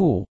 fool.